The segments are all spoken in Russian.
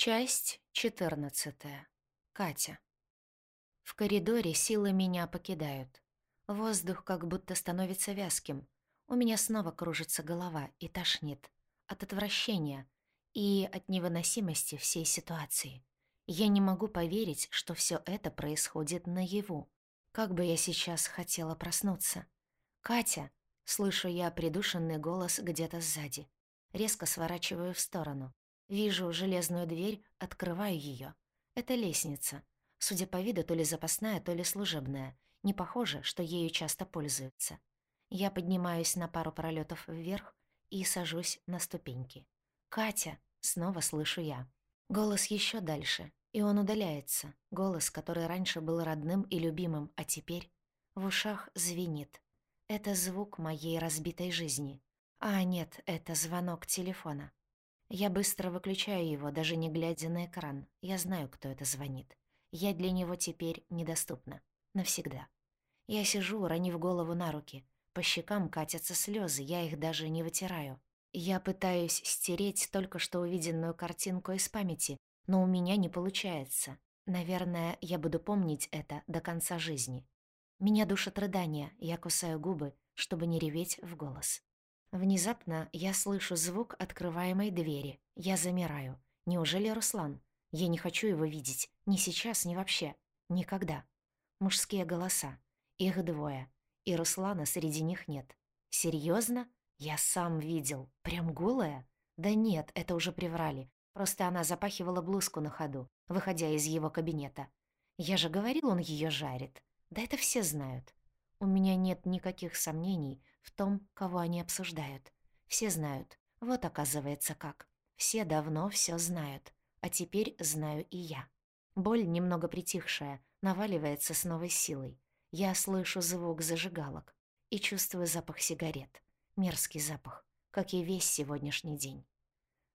Часть 14. Катя. В коридоре силы меня покидают. Воздух как будто становится вязким. У меня снова кружится голова и тошнит. От отвращения и от невыносимости всей ситуации. Я не могу поверить, что все это происходит наяву. Как бы я сейчас хотела проснуться. «Катя!» — слышу я придушенный голос где-то сзади. Резко сворачиваю в сторону. Вижу железную дверь, открываю ее. Это лестница. Судя по виду, то ли запасная, то ли служебная. Не похоже, что ею часто пользуются. Я поднимаюсь на пару пролетов вверх и сажусь на ступеньки. «Катя!» — снова слышу я. Голос еще дальше, и он удаляется. Голос, который раньше был родным и любимым, а теперь в ушах звенит. Это звук моей разбитой жизни. А нет, это звонок телефона. Я быстро выключаю его, даже не глядя на экран. Я знаю, кто это звонит. Я для него теперь недоступна. Навсегда. Я сижу, уронив голову на руки. По щекам катятся слезы, я их даже не вытираю. Я пытаюсь стереть только что увиденную картинку из памяти, но у меня не получается. Наверное, я буду помнить это до конца жизни. Меня душат рыдания, я кусаю губы, чтобы не реветь в голос. Внезапно я слышу звук открываемой двери. Я замираю. Неужели Руслан? Я не хочу его видеть. Ни сейчас, ни вообще. Никогда. Мужские голоса. Их двое. И Руслана среди них нет. Серьезно? Я сам видел. Прям голая? Да нет, это уже приврали. Просто она запахивала блузку на ходу, выходя из его кабинета. Я же говорил, он ее жарит. Да это все знают. У меня нет никаких сомнений в том, кого они обсуждают. Все знают. Вот оказывается как. Все давно все знают. А теперь знаю и я. Боль, немного притихшая, наваливается с новой силой. Я слышу звук зажигалок и чувствую запах сигарет. Мерзкий запах, как и весь сегодняшний день.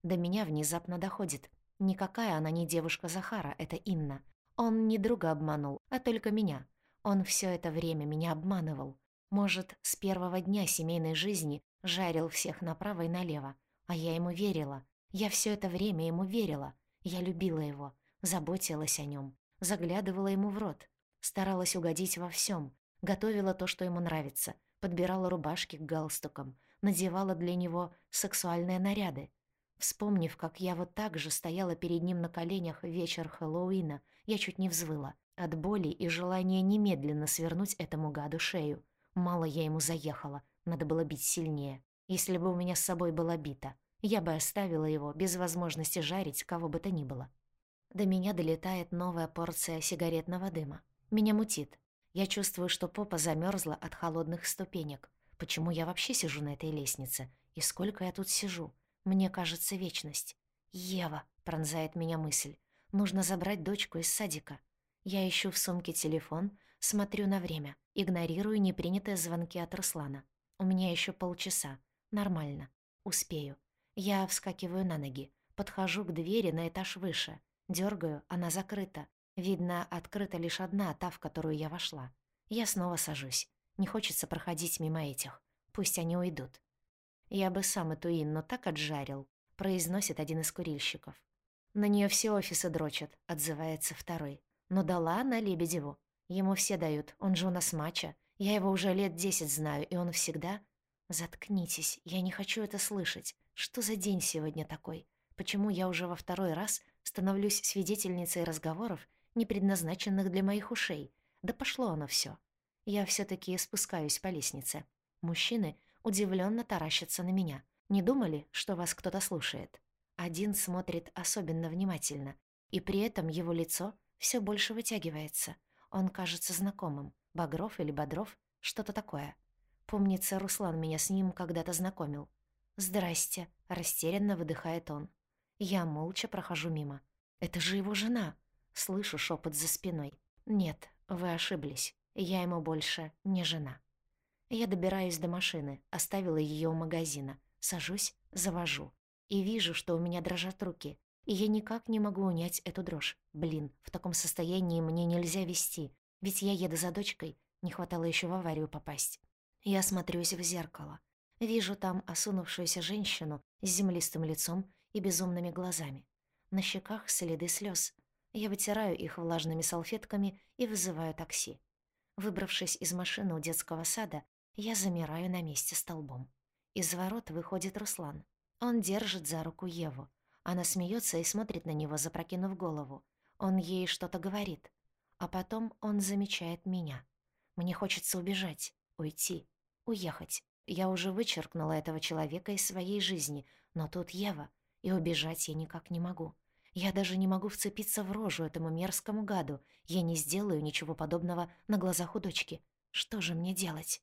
До меня внезапно доходит. Никакая она не девушка Захара, это Инна. Он не друга обманул, а только меня. Он все это время меня обманывал. Может, с первого дня семейной жизни жарил всех направо и налево. А я ему верила. Я все это время ему верила. Я любила его, заботилась о нем, заглядывала ему в рот, старалась угодить во всем, готовила то, что ему нравится, подбирала рубашки к галстукам, надевала для него сексуальные наряды. Вспомнив, как я вот так же стояла перед ним на коленях вечер Хэллоуина, я чуть не взвыла. От боли и желания немедленно свернуть этому гаду шею. Мало я ему заехала, надо было бить сильнее. Если бы у меня с собой была бита, я бы оставила его без возможности жарить кого бы то ни было. До меня долетает новая порция сигаретного дыма. Меня мутит. Я чувствую, что попа замерзла от холодных ступенек. Почему я вообще сижу на этой лестнице? И сколько я тут сижу? Мне кажется, вечность. «Ева», — пронзает меня мысль, — «нужно забрать дочку из садика». Я ищу в сумке телефон, смотрю на время, игнорирую непринятые звонки от Руслана. У меня еще полчаса. Нормально. Успею. Я вскакиваю на ноги, подхожу к двери на этаж выше. дергаю, она закрыта. Видно, открыта лишь одна, та, в которую я вошла. Я снова сажусь. Не хочется проходить мимо этих. Пусть они уйдут. Я бы сам эту Инну так отжарил, произносит один из курильщиков. На нее все офисы дрочат, отзывается второй. Но дала она Лебедеву. Ему все дают, он же у нас мача. Я его уже лет десять знаю, и он всегда... Заткнитесь, я не хочу это слышать. Что за день сегодня такой? Почему я уже во второй раз становлюсь свидетельницей разговоров, не предназначенных для моих ушей? Да пошло оно все. Я все таки спускаюсь по лестнице. Мужчины удивленно таращатся на меня. Не думали, что вас кто-то слушает? Один смотрит особенно внимательно, и при этом его лицо все больше вытягивается. Он кажется знакомым. Багров или Бодров, что-то такое. Помнится, Руслан меня с ним когда-то знакомил. «Здрасте», — растерянно выдыхает он. Я молча прохожу мимо. «Это же его жена!» Слышу шепот за спиной. «Нет, вы ошиблись. Я ему больше не жена». Я добираюсь до машины, оставила ее у магазина. Сажусь, завожу. И вижу, что у меня дрожат руки. И я никак не могу унять эту дрожь. Блин, в таком состоянии мне нельзя вести, ведь я еду за дочкой, не хватало еще в аварию попасть. Я смотрюсь в зеркало. Вижу там осунувшуюся женщину с землистым лицом и безумными глазами. На щеках следы слез. Я вытираю их влажными салфетками и вызываю такси. Выбравшись из машины у детского сада, я замираю на месте столбом. Из ворот выходит Руслан. Он держит за руку Еву. Она смеется и смотрит на него, запрокинув голову. Он ей что-то говорит. А потом он замечает меня. Мне хочется убежать, уйти, уехать. Я уже вычеркнула этого человека из своей жизни, но тут Ева, и убежать я никак не могу. Я даже не могу вцепиться в рожу этому мерзкому гаду. Я не сделаю ничего подобного на глазах у дочки. Что же мне делать?